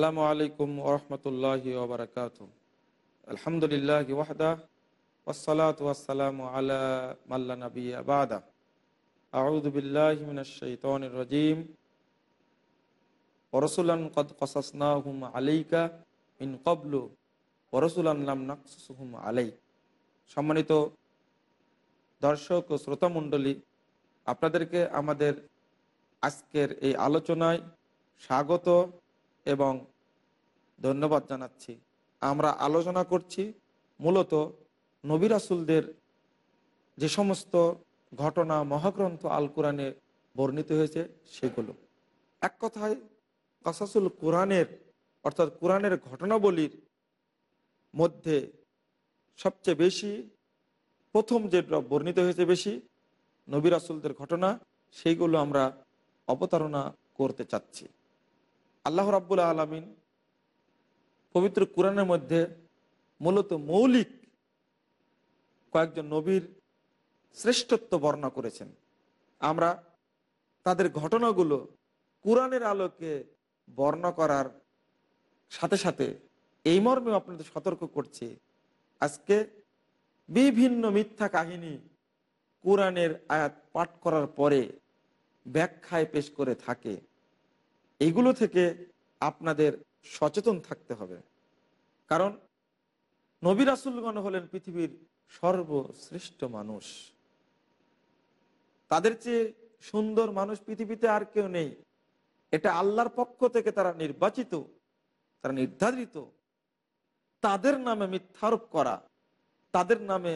আসসালামু আলাইকুম ওরহমতুল্লাহ ওবরাকাত আলহামদুলিল্লাহ ওয়াহদা ওসলাত ওয়াসালাম আলা মাল্লা নবী আবাদা ওরসুলান কদ আলাইকা ইন কবলু ওরসুলান লাম নাকসুহুম আলাই সম্মানিত দর্শক ও শ্রোতামণ্ডলী আপনাদেরকে আমাদের আজকের এই আলোচনায় স্বাগত। এবং ধন্যবাদ জানাচ্ছি। আমরা আলোচনা করছি মূলত নবিরাসুলদের যে সমস্ত ঘটনা, মহাগ্রন্থ আল কোরআনে বর্ণিত হয়েছে সেগুলো। এক কথায় কাসাসুল কোরআনের, অর্থাৎ কোরআনের ঘটনাবলীর মধ্যে সবচেয়ে বেশি, প্রথম যে বর্ণিত হয়েছে বেশি নবিরাসুলদের ঘটনা, সেইগুলো আমরা অবতারণা করতে চাচ্ছি। আল্লাহ রাব্বুল আলমিন পবিত্র কোরআনের মধ্যে মূলত মৌলিক কয়েকজন নবীর শ্রেষ্ঠত্ব বর্ণনা করেছেন। আমরা তাদের ঘটনাগুলো কোরআনের আলোকে বর্ণনা করার সাথে সাথে এই মর্মে আপনাদের সতর্ক করছি। আজকে বিভিন্ন মিথ্যা কাহিনী কোরআনের আয়াত পাঠ করার পরে ব্যাখ্যায় পেশ করে থাকে। এইগুলো থেকে আপনাদের সচেতন থাকতে হবে। কারণ নবী রাসুলগণ হলেন পৃথিবীর সর্বশ্রেষ্ঠ মানুষ। তাদের চেয়ে সুন্দর মানুষ পৃথিবীতে আর কেউ নেই। এটা আল্লাহর পক্ষ থেকে তারা নির্বাচিত, তারা নির্ধারিত। তাদের নামে মিথ্যারোপ করা, তাদের নামে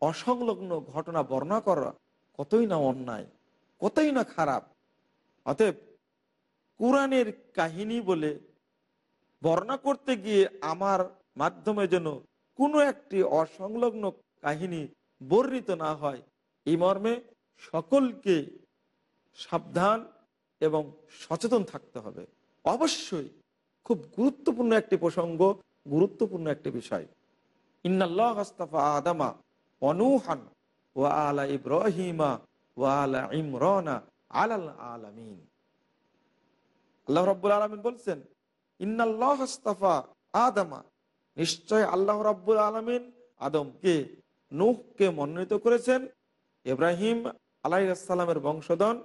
অসংলগ্ন ঘটনা বর্ণনা করা কতই না অন্যায়, কতই না খারাপ। অতএব কোরআনের কাহিনী বলে বর্ণনা করতে গিয়ে আমার মাধ্যমে যেন কোনো একটি অসংলগ্ন কাহিনী বর্ণিত না হয়। এই মর্মে সকলকে সাবধান এবং সচেতন থাকতে হবে। অবশ্যই খুব গুরুত্বপূর্ণ একটি প্রসঙ্গ, গুরুত্বপূর্ণ একটি বিষয়। ইন্নাল্লাহ আদামা অনুহান ও আলা ইব্রাহিমা ও আলা ইমরানা আলাল আলামিন। আল্লাহ রব্বুল আলমিন বলছেন ইন্নাল্লাহস্তাফা আদামা। নিশ্চয় আল্লাহ রব্বুল আলমিন আদমকে, নুহকে মনোনীত করেছেন ইব্রাহিম আলাইসাল্লামের বংশধন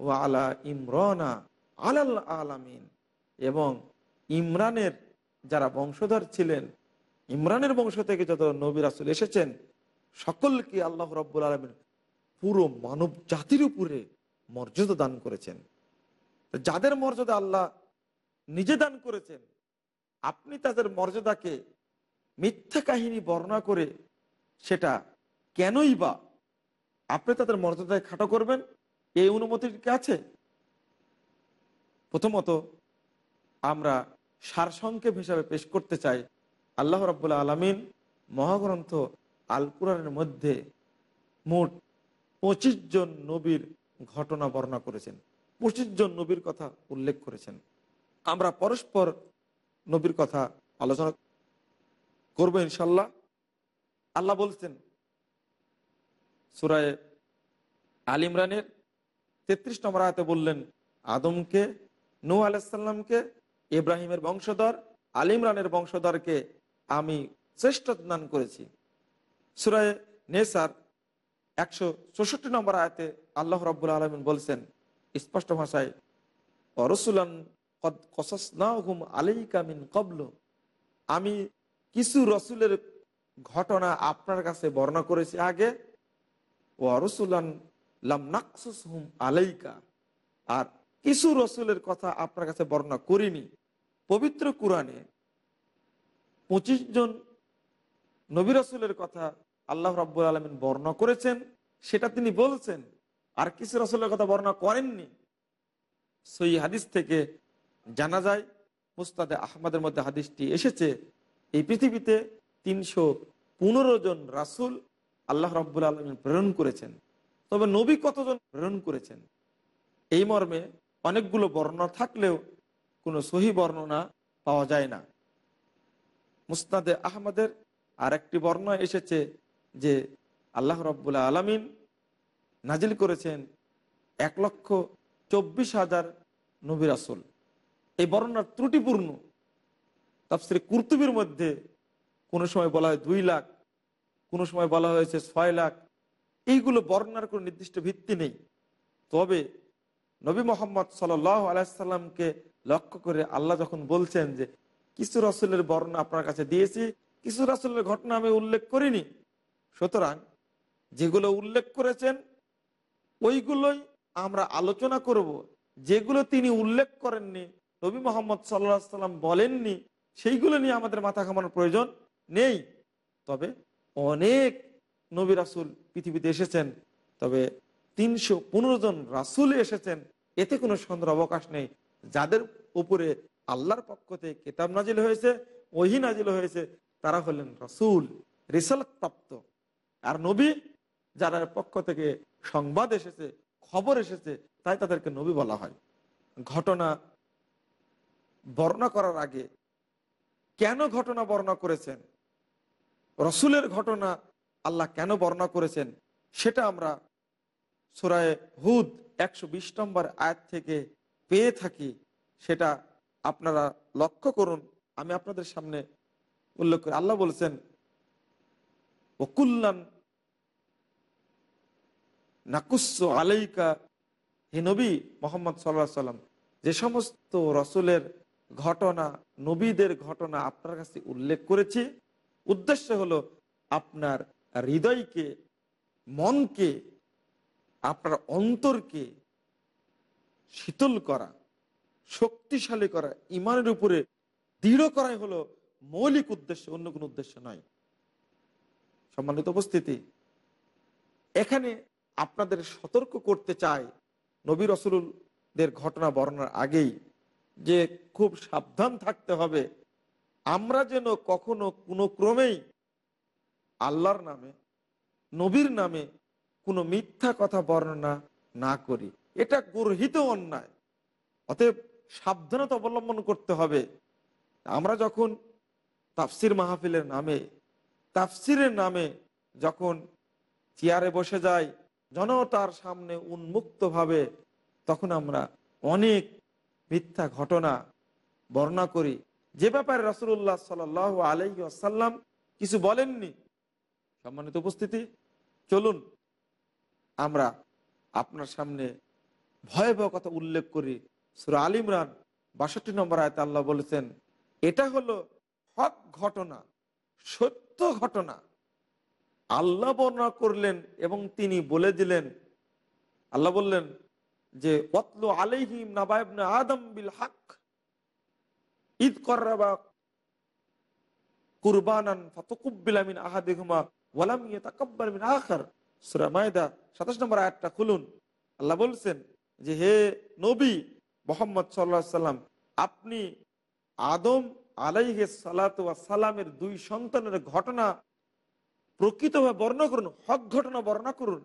ও আলা ইমরানা আলাল আলামিন। এবং ইমরানের যারা বংশধর ছিলেন, ইমরানের বংশ থেকে যত নবী রাসুল এসেছেন, সকলকে আল্লাহ রব্বুল আলমিন পুরো মানব জাতির উপরে মর্যাদা দান করেছেন। যাদের মর্যাদা আল্লাহ নিজে দান করেছেন, আপনি তাদের মর্যাদাকে মিথ্যা কাহিনী বর্ণনা করে সেটা কেনই বা আপনি তাদের মর্যাদায় খাটো করবেন? এই অনুমতি আছে? প্রথমত, আমরা সারসংক্ষেপ হিসাবে পেশ করতে চাই আল্লাহ রব্বুল্লা আলমিন মহাগ্রন্থ আল কোরআনের মধ্যে মোট পঁচিশ জন নবীর ঘটনা বর্ণনা করেছেন। পঁচিশ জন নবীর কথা উল্লেখ করেছেন। আমরা পরস্পর নবীর কথা আলোচনা করব ইনশাল্লাহ। আল্লাহ বলছেন, সুরায় আল ইমরানের তেত্রিশ নম্বর আয়তে বললেন, আদমকে নু আলাইসাল্লামকে ইব্রাহিমের বংশধর, আল ইমরানের বংশধরকে আমি শ্রেষ্ঠ দান করেছি। সুরায় নেসার একশো চৌষট্টি নম্বর আয়তে আল্লাহ রব্বুল আলমিন বলছেন স্পষ্ট ভাষায় অরসুলান আলাইকামিন কবল আমি কিছু রসুলের ঘটনা আপনার কাছে বর্ণনা করেছি আগে ও অরসুলান লাম নাকসুস হুম আলাইকা আর কিছু রসুলের কথা আপনার কাছে বর্ণনা করিনি পবিত্র কোরআনে পঁচিশ জন নবী রসুলের কথা আল্লাহ রাব্বুল আলমিন বর্ণনা করেছেন, সেটা তিনি বলছেন আর কিছু রসুলের কথা বর্ণনা করেননি। সই হাদিস থেকে জানা যায়, মুস্তাদে আহমদের মধ্যে হাদিসটি এসেছে, এই পৃথিবীতে তিনশো পনেরো জন রাসুল আল্লাহ রাব্বুল আলমিন প্রেরণ করেছেন। তবে নবী কতজন প্রেরণ করেছেন? এই মর্মে অনেকগুলো বর্ণনা থাকলেও কোনো সহি বর্ণনা পাওয়া যায় না। মুস্তাদে আহমদের আর একটি বর্ণনা এসেছে যে, আল্লাহ রব্বুল্লাহ আলমিন নাজিল করেছেন এক লক্ষ চব্বিশ হাজার নবী রাসুল। এই বর্ণনার ত্রুটিপূর্ণ। তাপসির কুর্তুবির মধ্যে কোনো সময় বলা হয় দুই লাখ, কোনো সময় বলা হয়েছে ছয় লাখ। এইগুলো বর্ণনার কোনো নির্দিষ্ট ভিত্তি নেই। তবে নবী মোহাম্মদ সাল আলাইসাল্লামকে লক্ষ্য করে আল্লাহ যখন বলছেন যে, কিছু রসুলের বর্ণনা আপনার কাছে দিয়েছি, কিছু রসুলের ঘটনা আমি উল্লেখ করিনি। সুতরাং যেগুলো উল্লেখ করেছেন ওইগুলোই আমরা আলোচনা করব, যেগুলো তিনি উল্লেখ করেননি, নবী মোহাম্মদ সাল্লা সাল্লাম বলেননি, সেইগুলো নিয়ে আমাদের মাথা ঘামানোর প্রয়োজন নেই। তবে অনেক নবী রাসুল পৃথিবীতে এসেছেন, তবে তিনশো পনেরো জন রাসুল এসেছেন, এতে কোনো সন্দেহ অবকাশ নেই। যাদের উপরে আল্লাহর পক্ষ থেকে কেতাব নাজিল হয়েছে, ওহি নাজিল হয়েছে, তারা হলেন রসুল রিসালত প্রাপ্ত আর নবী যারা পক্ষ থেকে সংবাদ এসেছে, খবর এসেছে, তাই তাদেরকে নবী বলা হয়। ঘটনা বর্ণনা করার আগে কেন ঘটনা বর্ণনা করেছেন? রসুলের ঘটনা আল্লাহ কেন বর্ণনা করেছেন? সেটা আমরা সুরায় হুদ একশো বিশ নম্বর আয়াত থেকে পেয়ে থাকি। সেটা আপনারা লক্ষ্য করুন। আমি আপনাদের সামনে উল্লেখ করি। আল্লাহ বলছেন, ওকুল্লান নাকুস্স আলাইকা, হে নবী মোহাম্মদ সাল্লাহ সাল্লাম যে সমস্ত রসুলের ঘটনা, নবীদের ঘটনা আপনার কাছে উল্লেখ করেছি, উদ্দেশ্য হলো আপনার হৃদয়কে, মনকে, আপনার অন্তরকে শীতল করা, শক্তিশালী করা, ইমানের উপরে দৃঢ় করাই হলো মৌলিক উদ্দেশ্য, অন্য কোনো উদ্দেশ্য নয়। সম্মানিত উপস্থিতি, এখানে আপনাদের সতর্ক করতে চাই নবী রসুলদের ঘটনা বর্ণার আগেই যে খুব সাবধান থাকতে হবে। আমরা যেন কখনো কোনো ক্রমেই আল্লাহর নামে, নবীর নামে কোনো মিথ্যা কথা বর্ণনা না করি। এটা গর্হিত অন্যায়। অতএব সাবধানতা অবলম্বন করতে হবে। আমরা যখন তাফসির মাহফিলের নামে, তাফসিরের নামে যখন চেয়ারে বসে যাই জনতার সামনে উন্মুক্তভাবে তখন আমরা অনেক মিথ্যা ঘটনা বর্ণনা করি। যে ব্যাপারে রসুল্লাহ সাল আলাই আসাল্লাম কিছু বলেননি, সম্মানিত উপস্থিতি, চলুন আমরা আপনার সামনে ভয়াবহ কথা উল্লেখ করি। সুর আল ইমরান, বাষট্টি নম্বর আয়তে আল্লাহ বলেছেন, এটা হলো হক ঘটনা, সত্য ঘটনা। আল্লাহ বর্ণনা করলেন এবং তিনি বলে দিলেন, আল্লাহ বললেন যে অতলো আলাইহিম নাবায়বনা আদম বিল হক ঈদ কর্রাবা কুরবানান ফাতকুব্বিলামিন আহাদিহুমা ওয়ালাম ইয়াতাকাব্বার মিন আখার। সূরা মায়দা 27 নম্বর আয়াতটা খুলুন। আল্লাহ বলছেন যে, হে নবী মোহাম্মদ সাল্লাল্লাহু সাল্লাম, আপনি আদম আলাইহে সালাতু সালামের দুই সন্তানের ঘটনা প্রকৃতভাবে বর্ণনা করুন, হক ঘটনা বর্ণনা করুন।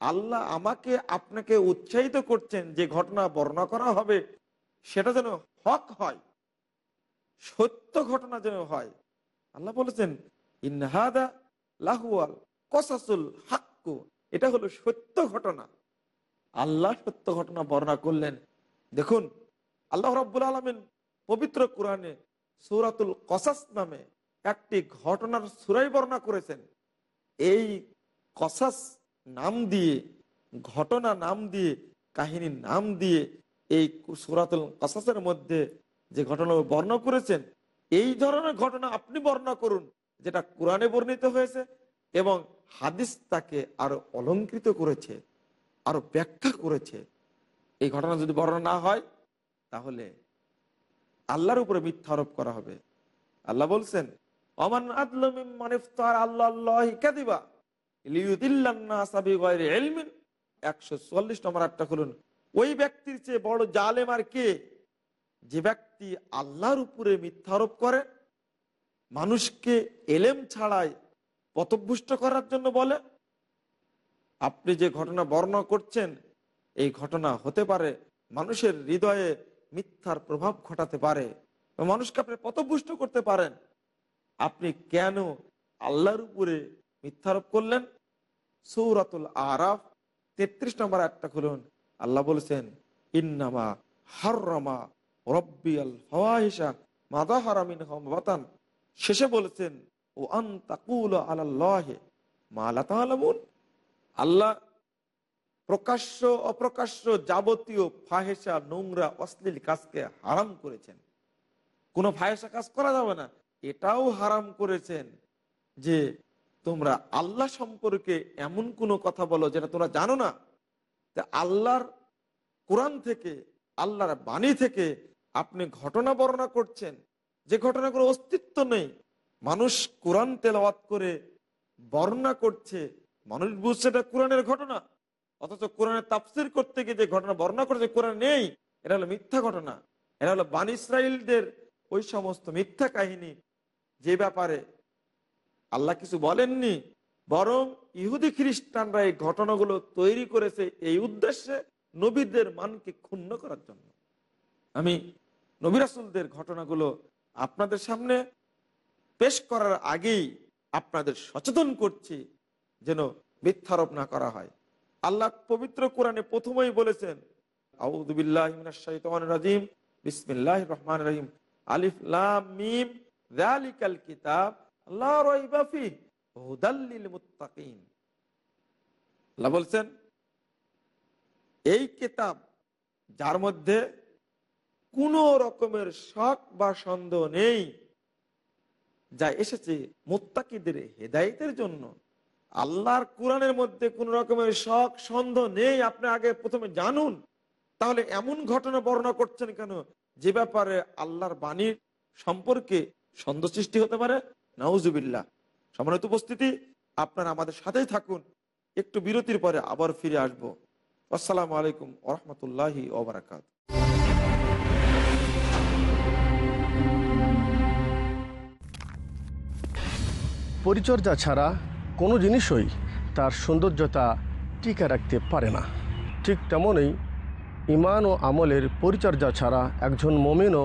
আল্লাহ আমাকে, আপনাকে উৎসাহিত করছেন যে ঘটনা বর্ণনা করা হবে, সেটা যেন হক হয়, সত্য ঘটনা যেন হয়। আল্লাহ বলেছেন ইনহাদা লাহুয়াল কসাসুল হাক্কু এটা হলো সত্য ঘটনা। আল্লাহ সত্য ঘটনা বর্ণনা করলেন। দেখুন, আল্লাহ রব্বুল আলমিন পবিত্র কোরআনে সৌরাতুল কসাস নামে একটি ঘটনার সুরাই বর্ণনা করেছেন। এই কসাস নাম দিয়ে, ঘটনা নাম দিয়ে কাহিনীর নাম দিয়ে এই সুরাতুল কসাসের মধ্যে যে ঘটনা বর্ণনা করেছেন, এই ধরনের ঘটনা আপনি বর্ণনা করুন, যেটা কোরআনে বর্ণিত হয়েছে এবং হাদিস তাকে আরও অলঙ্কৃত করেছে, আরও ব্যাখ্যা করেছে। এই ঘটনা যদি বর্ণনা না হয়, তাহলে আল্লাহর উপরে মিথ্যা আরোপ করা হবে। আল্লাহ বলছেন অমান আদলমিমান ইফতার আল্লাহ আল্লাহ কাদিবা একশো চুয়াল্লিশ নম্বর আটটা খুলুন। ওই ব্যক্তির চেয়ে বড় জালেম আর কে? যে ব্যক্তি আল্লাহর উপরে মিথ্যা আরোপ করে, মানুষকে এলেম ছাড়াই পথভুষ্ট করার জন্য বলে। আপনি যে ঘটনা বর্ণনা করছেন, এই ঘটনা হতে পারে মানুষের হৃদয়ে মিথ্যার প্রভাব ঘটাতে পারে মানুষকে আপনি পথভুষ্ট করতে পারেন। আপনি কেন আল্লাহর উপরে মিথ্যারোপ করলেন? সৌরাতুল আরাফ, তেত্রিশ নম্বর একটা খুলুন। আল্লাহ বলেছেন, ইন্নামা হাররামা রব্বি আল ফওয়াহিসা মাদা হারামিন বাতান। শেষে বলেছেন, ও আন্তাকুল আল্লাহে মালা তালামুন। আল্লাহ প্রকাশ্য, অপ্রকাশ্য যাবতীয় ফাহেসা নোংরা, অশ্লীল কাজকে হারাম করেছেন। কোনো ফাহেসা কাজ করা যাবে না। এটাও হারাম করেছেন যে তোমরা আল্লাহ সম্পর্কে এমন কোনো কথা বলো যেটা তোমরা জানো না। তা আল্লাহর কোরআন থেকে, আল্লাহর বাণী থেকে আপনি ঘটনা বর্ণনা করছেন। যে ঘটনা কোনো অস্তিত্ব নেই। মানুষ কোরআন তেলাওয়াত করে বর্ণনা করছে। মানুষ বুঝছে এটা কোরআনের ঘটনা। অথচ কোরআনের তাফসির করতে গিয়ে যে ঘটনা বর্ণনা করছে কোরআন নেই, এটা হলো মিথ্যা ঘটনা। এটা হলো বান ইসরায়েলদের ওই সমস্ত মিথ্যা কাহিনী যে ব্যাপারে আল্লাহ কিছু বলেননি, বরং ইহুদি খ্রিস্টানরা এই ঘটনাগুলো তৈরি করেছে এই উদ্দেশ্যে নবীদের মানকে ক্ষুণ্ণ করার জন্য। আমি নবিরাসুলদের ঘটনাগুলো আপনাদের সামনে পেশ করার আগেই আপনাদের সচেতন করছি যেন মিথ্যারোপ না করা হয়। আল্লাহ পবিত্র কোরআনে প্রথমেই বলেছেন আউদুবিল্লাহ রাজিম বিসমিল্লাহ রহমান রহিম, আলিফ লাম মিম। যালিকাল কিতাব হুদাল্লিল মুত্তাকিন। আল্লাহ বলছেন, এই কিতাব যার মধ্যে কোন রকমের শখ বা সন্দেহ নেই, যা এসেছে মোত্তাকিদের হেদায়তের জন্য। আল্লাহর কোরআনের মধ্যে কোন রকমের শখ সন্দেহ নেই, আপনি আগে প্রথমে জানুন, তাহলে এমন ঘটনা বর্ণনা করছেন কেন? যে ব্যাপারে আল্লাহর বাণীর সম্পর্কে সন্দেহ সৃষ্টি হতে পারে? নাউজুবিল্লাহ। সম্মানিত উপস্থিতি, আপনারা আমাদের সাথেই থাকুন। একটু বিরতির পরে আবার ফিরে আসব। আসসালামু আলাইকুম ওরহমতুল্লাহি ওবরাকাত। পরিচর্যা ছাড়া কোনো জিনিসই তার সৌন্দর্যতা টিকে রাখতে পারে না। ঠিক তেমনই ইমান ও আমলের পরিচর্যা ছাড়া একজন মমিনও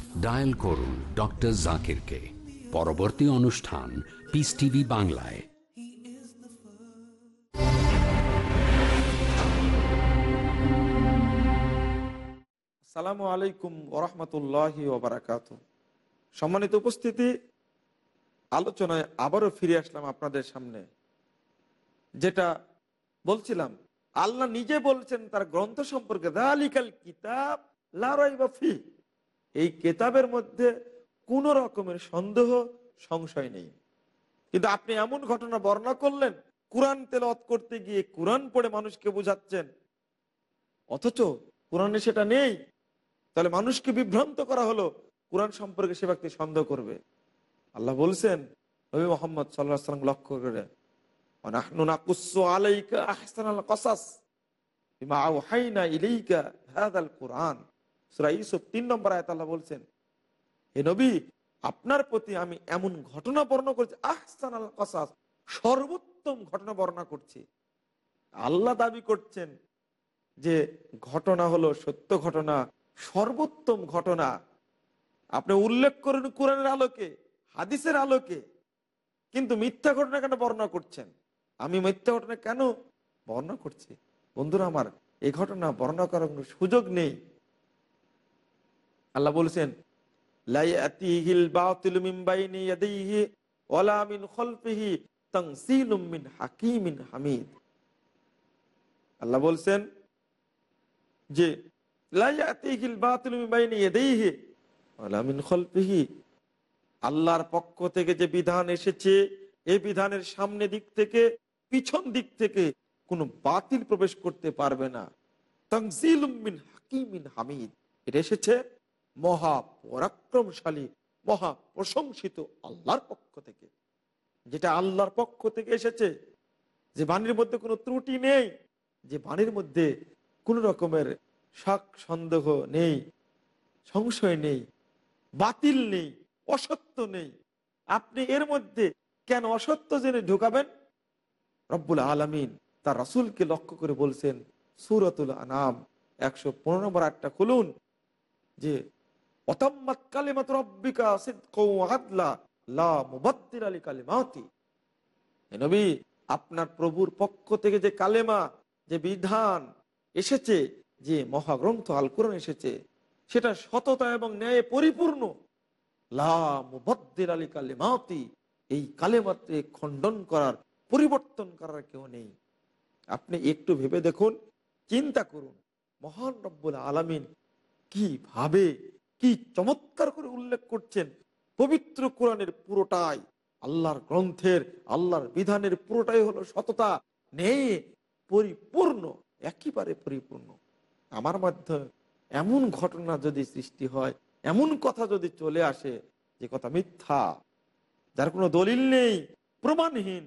Dial করুন ডক্টর জাকিরকে পরবর্তী অনুষ্ঠান পিস টিভি বাংলায়। সালামু আলাইকুম ওরহমতুল্লাহ ওবরাকাত। সম্মানিত উপস্থিতি, আলোচনায় আবারও ফিরে আসলাম আপনাদের সামনে। যেটা বলছিলাম, আল্লাহ নিজে বলছেন তার গ্রন্থ সম্পর্কে, দালিকাল কিতাব লারাইবাফি এই কেতাবের মধ্যে কোন রকমের সন্দেহ, সংশয় নেই। কিন্তু আপনি এমন ঘটনা বর্ণনা করলেন, কোরআন তেলত করতে গিয়ে কোরআন পড়ে মানুষকে বোঝাচ্ছেন, অথচ কোরআনে সেটা নেই। তাহলে মানুষকে বিভ্রান্ত করা হলো, কোরআন সম্পর্কে সে ব্যক্তি সন্দেহ করবে। আল্লাহ বলছেন, নবী মোহাম্মদ সাল্লাহ সাল্লাম লক্ষ্য করে আলাইকা আহসান আল কসাস কোরআন। সূরা ইউসুফ তিন নম্বর আয়াত আল্লাহ বলছেন, হে নবী, আপনার প্রতি আমি এমন ঘটনা বর্ণনা করছি আহসান আল কসাস, সর্বোত্তম ঘটনা বর্ণনা করছি। আল্লাহ দাবি করছেন যে ঘটনা হলো সত্য ঘটনা, সর্বোত্তম ঘটনা। আপনি উল্লেখ করুন কোরআনের আলোকে, হাদিসের আলোকে, কিন্তু মিথ্যা ঘটনা কেন বর্ণনা করছেন? আমি মিথ্যা ঘটনা কেন বর্ণনা করছি? বন্ধুরা আমার এই ঘটনা বর্ণনা করার কোনো সুযোগ নেই আল্লাহ বলছেন লাইয়াতিহিল বাতিলু মিন বাইনি ইয়াদাইহি ওয়ালা মিন খালফিহি তানসিলুম হাকিমিন হামিদ। আল্লাহ বলছেন যে আল্লাহর পক্ষ থেকে যে বিধান এসেছে, এই বিধানের সামনে দিক থেকে, পিছন দিক থেকে কোনো বাতিল প্রবেশ করতে পারবে না। হাকিমিন হামিদ। এটা এসেছে মহা পরাক্রমশালী মহা প্রশংসিত আল্লাহর পক্ষ থেকে। যেটা আল্লাহর পক্ষ থেকে এসেছে, যে বাণীর মধ্যে কোনো ত্রুটি নেই, যে বাণীর মধ্যে কোন রকমের শাক সন্দেহ নেই, সংশয় নেই, বাতিল নেই, অসত্য নেই। আপনি এর মধ্যে কেন অসত্য জেনে ঢুকাবেন? রব্বুল আলমিন তার রাসুলকে লক্ষ্য করে বলছেন, সুরতুল আনাম, একশো পনেরো নম্বর আটটা খুলুন, যে লা আপনার প্রভুর পক্ষ থেকে যে কালেমা, যে বিধান এসেছে, যে মহাগ্রন্থ আল কোরআন এসেছে, সেটা সততা এবং ন্যায়ে পরিপূর্ণ। লা আলী কালিমাতি এই কালেমাতে খণ্ডন করার, পরিবর্তন করার কেউ নেই। আপনি একটু ভেবে দেখুন, চিন্তা করুন, মহান রব্বুল আলমিন কি ভাবে কি চমৎকার করে উল্লেখ করছেন। পবিত্র কোরআনের পুরোটাই, আল্লাহর গ্রন্থের, আল্লাহর বিধানের পুরোটাই হলো সততা। নেই পরিপূর্ণ, একেবারে পরিপূর্ণ। আমার মাধ্যমে এমন ঘটনা যদি সৃষ্টি হয়, এমন কথা যদি চলে আসে, যে কথা মিথ্যা, যার কোনো দলিল নেই, প্রমাণহীন,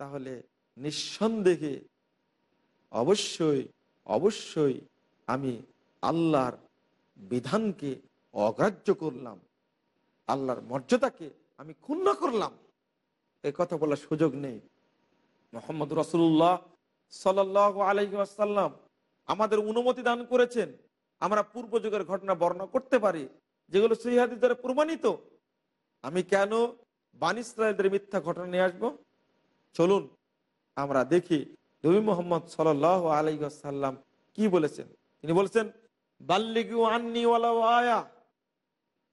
তাহলে নিঃসন্দেহে অবশ্যই অবশ্যই আমি আল্লাহর বিধানকে অগ্রাহ্য করলাম। আল্লাহর মর্যাদাকে আমি ক্ষুণ্ণ করলাম। এ কথা বলার সুযোগ নেই। মোহাম্মদ রসুল্লাহ সাল আলাইসাল্লাম আমাদের অনুমতি দান করেছেন। আমরা পূর্ব যুগের ঘটনা বর্ণনা করতে পারি, যেগুলো সহিহাদিস দ্বারা প্রমাণিত। আমি কেন বানিসরায়েলদের মিথ্যা ঘটনা নিয়ে আসব? চলুন, আমরা দেখি নবী মোহাম্মদ সাল আলাইসাল্লাম কি বলেছেন। তিনি বলেছেন, বাল্লিগু আন্নি আয়া।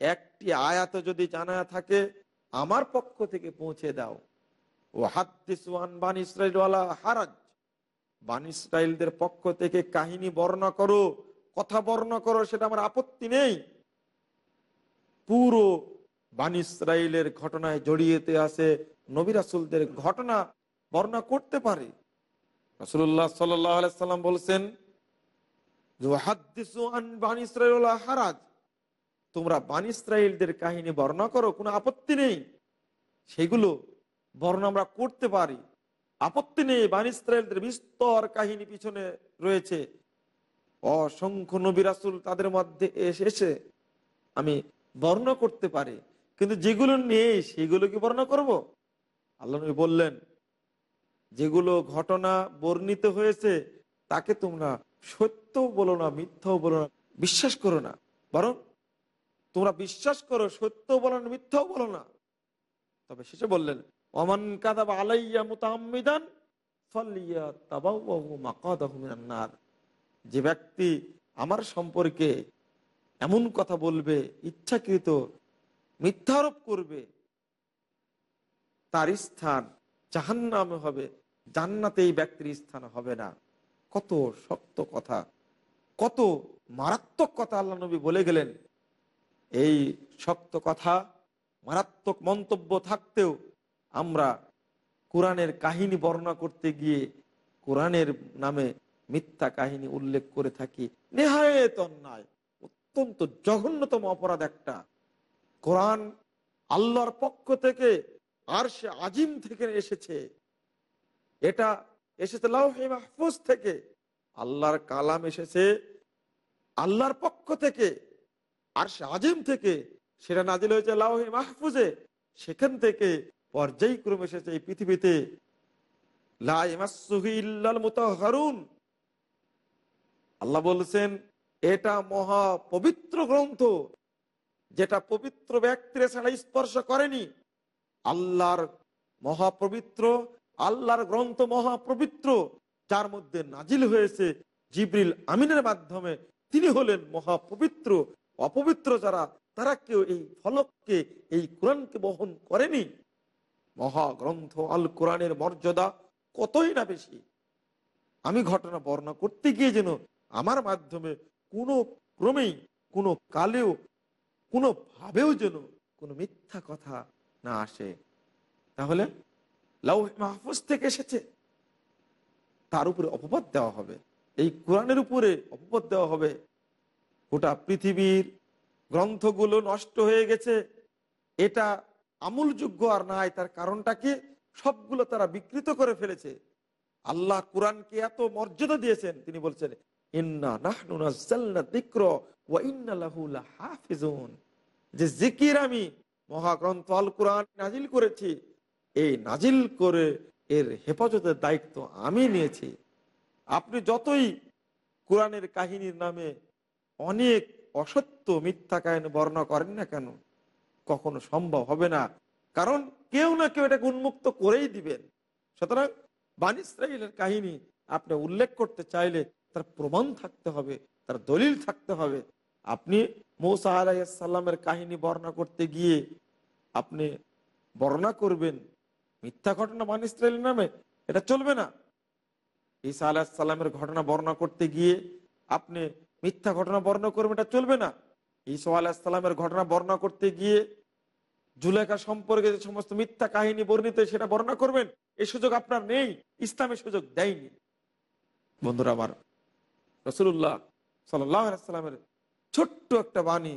একটি আয়াত যদি জানা থাকে, আমার পক্ষ থেকে পৌঁছে দাও। ও ইসরায়েল হারাজ। পক্ষ থেকে কাহিনী বর্ণনা করো, কথা বর্ণনা করো, সেটা আমার আপত্তি নেই। পুরো বান ইসরায়েলের ঘটনায় জড়িয়েতে আছে, নবী রাসুলদের ঘটনা বর্ণনা করতে পারে। রাসুল্লাহ সাল্লাম বলছেন হারাজ তোমরা বান ইসরায়েলদের কাহিনী বর্ণনা করো, কোনো আপত্তি নেই। সেগুলো বর্ণনা আমরা করতে পারি। আপত্তি নেই, বান ইসরায়েলদের বিস্তর কাহিনী পিছনে রয়েছে। অসংখ্য নবিরাসুল তাদের মধ্যে এসে আমি বর্ণনা করতে পারি। কিন্তু যেগুলো নেই, সেগুলো কি বর্ণনা করব? আল্লাহ নবী বললেন, যেগুলো ঘটনা বর্ণিত হয়েছে, তাকে তোমরা সত্য বলো না, মিথ্যাও বলো না, বিশ্বাস করো না। বরং তোমরা বিশ্বাস করো সত্য বলো না, মিথ্যাও বলো না। তবে শেষে বললেন অমান কাদাব আলাইয়া মাকাদাহু যে ব্যক্তি আমার সম্পর্কে এমন কথা বলবে, ইচ্ছাকৃত মিথ্যারোপ করবে, তার স্থান জাহান্নামে হবে, জান্নাতে এই ব্যক্তির স্থান হবে না। কত শক্ত কথা, কত মারাত্মক কথা আল্লাহ নবী বলে গেলেন। এই শক্ত কথা, মারাত্মক মন্তব্য থাকতেও আমরা কোরআনের কাহিনী বর্ণনা করতে গিয়ে কোরআনের নামে মিথ্যা কাহিনী উল্লেখ করে থাকি। নেহায়েত অন্যায়, অত্যন্ত জঘন্যতম অপরাধ একটা। কোরআন আল্লাহর পক্ষ থেকে আর সে আজিম থেকে এসেছে। এটা এসেছে লাউহে মাহফুজ থেকে। আল্লাহর কালাম এসেছে আল্লাহর পক্ষ থেকে। আর আজিম থেকে, সেটা নাজিল হয়েছে লাউহে মাহফুজে, সেখান থেকে পর্যায়ক্রমে এসেছে এই পৃথিবীতে। আল্লাহ বলছেন, এটা মহা পবিত্র গ্রন্থ, যেটা পবিত্র ব্যক্তির ছাড়া স্পর্শ করেনি। আল্লাহর মহাপবিত্র, আল্লাহর গ্রন্থ মহাপবিত্র, যার মধ্যে নাজিল হয়েছে জিবরিল আমিনের মাধ্যমে, তিনি হলেন মহাপবিত্র অপবিত্র যারা, তারা কেউ এই ফলককে, এই কোরআনকে বহন করেনি। মহাগ্রন্থ আল কোরআনের মর্যাদা কতই না বেশি? আমি ঘটনা বর্ণনা করতে গিয়ে যেন আমার মাধ্যমে কোনো ক্রমেই, কোনো কালেও, কোনো ভাবেও যেন কোনো মিথ্যা কথা না আসে। তাহলে লাউ মাহফুজ থেকে এসেছে। তার উপরে অপবাদ দেওয়া হবে। এই কোরআনের উপরে অপবাদ দেওয়া হবে। গোটা পৃথিবীর গ্রন্থগুলো নষ্ট হয়ে গেছে। এটা আমূলযোগ্য আর নাই, তার কারণটা কি সবগুলো তারা বিকৃত করে ফেলেছে। আল্লাহ কোরআনকে এত মর্যাদা দিয়েছেন, তিনি বলছেন যে জিকির আমি মহাগ্রন্থ আল কোরআন নাজিল করেছি, এই নাজিল করে এর হেফাজতের দায়িত্ব আমি নিয়েছি। আপনি যতই কোরআনের কাহিনীর নামে অনেক অসত্য মিথ্যা কাহিনী বর্ণনা করেন না কেন? কখনো সম্ভব হবে না। কারণ কেউ না কেউ এটাকে উন্মুক্ত করেই দিবেন। সুতরাং বান ইসরায়েলের কাহিনী আপনি উল্লেখ করতে চাইলে তার প্রমাণ থাকতে হবে, তার দলিল থাকতে হবে। আপনি মৌসা আলাইসাল্লামের কাহিনী বর্ণনা করতে গিয়ে আপনি বর্ণনা করবেন, মিথ্যা ঘটনা বান নামে, এটা চলবে না। ঈসা আলাহিসাল্লামের ঘটনা বর্ণনা করতে গিয়ে আপনি মিথ্যা ঘটনা বর্ণনা করবে এটা চলবে না। ঈসা আলাহিসাল্লামের ঘটনা বর্ণনা করতে গিয়ে জুলেখা সম্পর্কে যে সমস্ত মিথ্যা কাহিনী বর্ণিত সেটা বর্ণনা করবেন এই সুযোগ আপনার নেই, ইসলামের সুযোগ দেয়নি। বন্ধুরা আমার রসুল্লাহ সাল্লামের ছোট্ট একটা বাণী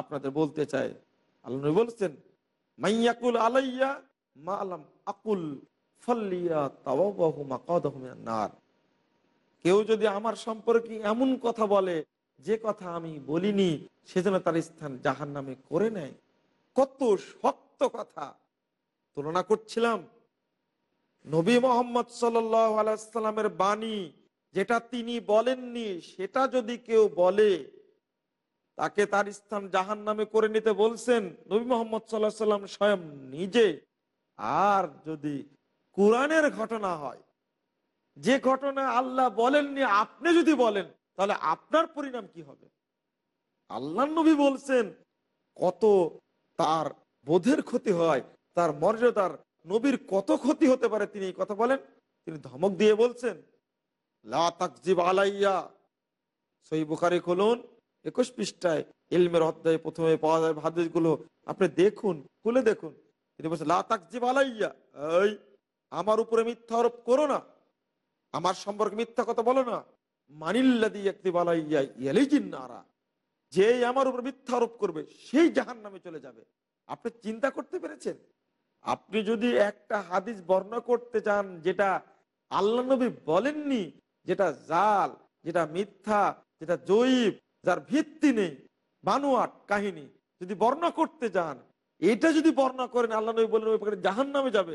আপনাদের বলতে চাই। আল্লাহ বলছেন মাইয়াকুল আলাইয়া মা আলাম আকুল ফল্লিয়া তাওয়াহু নার। কেউ যদি আমার সম্পর্কে এমন কথা বলে, যে কথা আমি বলিনি সেজন্য তার স্থান জাহান নামে করে নেয়। কত শক্ত কথা। তুলনা করছিলাম। নবী মোহাম্মদ সাল্লামের বাণী, যেটা তিনি বলেননি, সেটা যদি কেউ বলে, তাকে তার স্থান জাহান নামে করে নিতে বলছেন নবী মোহাম্মদ সাল্লাহ সাল্লাম স্বয়ং নিজে। আর যদি কোরআনের ঘটনা হয় যে ঘটনা আল্লাহ বলেননি, আপনি যদি বলেন, তাহলে আপনার পরিণাম কি হবে? আল্লাহ নবী বলছেন, কত তার বোধের ক্ষতি হয়, তার মর্যাদার নবীর কত ক্ষতি হতে পারে, তিনি কথা বলেন। তিনি ধমক দিয়ে বলছেন লাকজিব আলাইয়া। বুখারি খুলুন, একুশ পৃষ্ঠায় ইলমের অধ্যায় প্রথমে পাওয়া যায় হাদিসগুলো আপনি দেখুন, খুলে দেখুন। তিনি বলছেন লাকজিব আলাইয়া। এই, আমার উপরে মিথ্যা আরোপ করো না। আমার সম্পর্কে মিথ্যা কথা বলো না। মানিল্লাদি একটি বালাইয়া ইয়ালিজিন নারা। যে আমার উপর মিথ্যা আরোপ করবে, সেই জাহান নামে চলে যাবে। আপনি চিন্তা করতে পেরেছেন? আপনি যদি একটা হাদিস বর্ণনা করতে চান, যেটা আল্লাহ নবী বলেননি, যেটা জাল, যেটা মিথ্যা, যেটা জৈব যার ভিত্তি নেই বানুয়াট কাহিনী, যদি বর্ণনা করতে চান এটা যদি বর্ণনা করেন, আল্লাহ নবী বলেন জাহান নামে যাবে।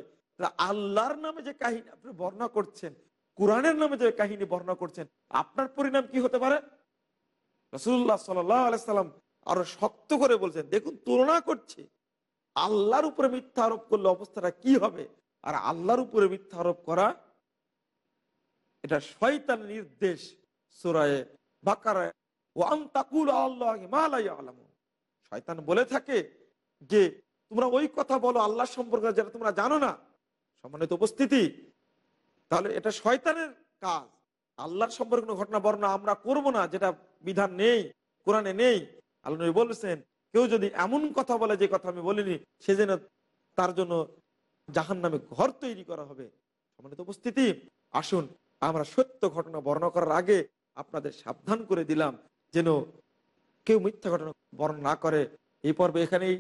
আল্লাহর নামে যে কাহিনী আপনি বর্ণনা করছেন কোরআনের নামে যে কাহিনী বর্ণনা করছেন, আপনার পরিণাম কি হতে পারে? রসুল্লাহ সাল্লাম আরও শক্ত করে বলছেন, দেখুন, তুলনা করছে। আল্লাহর উপরে মিথ্যা আরোপ করলে অবস্থাটা কি হবে? আর আল্লাহর উপরে মিথ্যা আরোপ করা, এটা শয়তান নির্দেশ সুরায় বাকারায় শয়তান বলে থাকে যে, তোমরা ওই কথা বলো আল্লাহ সম্পর্কে, যেটা তোমরা জানো না। সম্মানিত উপস্থিতি তাহলে এটা শয়তানের কাজ। আল্লাহর সম্পর্কে কোনো ঘটনা বর্ণনা আমরা করব না, যেটা বিধান নেই, কোরআনে নেই। আল্লাহ নবী বলেছেন, কেউ যদি এমন কথা বলে, যে কথা আমি বলিনি, সে যেন তার জন্য জাহান নামে ঘর তৈরি করা হবে। সম্মানিত উপস্থিতি, আসুন আমরা সত্য ঘটনা বর্ণনা করার আগে আপনাদের সাবধান করে দিলাম, যেন কেউ মিথ্যা ঘটনা বর্ণনা না করে। এই পর্বে এখানেই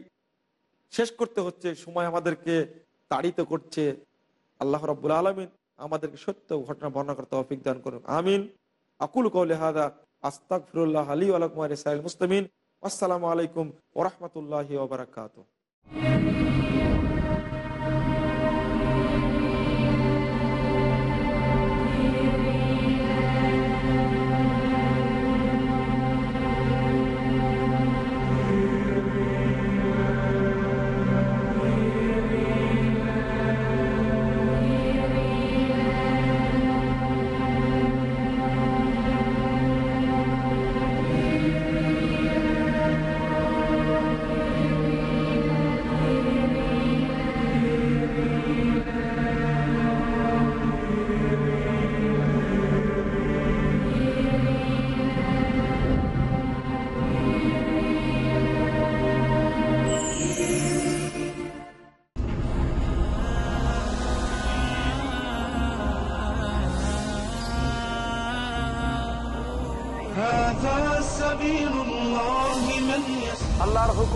শেষ করতে হচ্ছে। সময় আমাদেরকে তাড়িত করছে। আল্লাহ রব্বুল আলমিন আমাদেরকে সত্য ঘটনা বর্ণনা করতে অফিক দান করুন। আমিন। আকুল কৌলে হাদা আস্তাক ফিরুল্লাহ আলী আলকুমার মুস্তমিন আসসালামু আলাইকুম ওরহমতুল্লাহ ওবরাকাত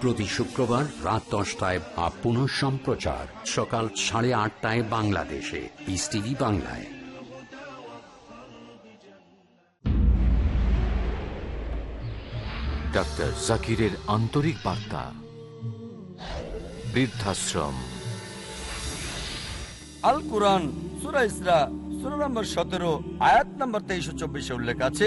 প্রতি শুক্রবার রাত দশটায় বা পুনঃ সম্প্রচার সকাল সাড়ে আটটায় বাংলাদেশে। পিস টিভি বাংলায়। ডাক্তার জাকিরের আন্তরিক বার্তা। বৃদ্ধাশ্রম। আল কোরআন সুরা ইসরা সুরা নম্বর সতেরো আয়াত নম্বর তেইশো চব্বিশে উল্লেখ আছে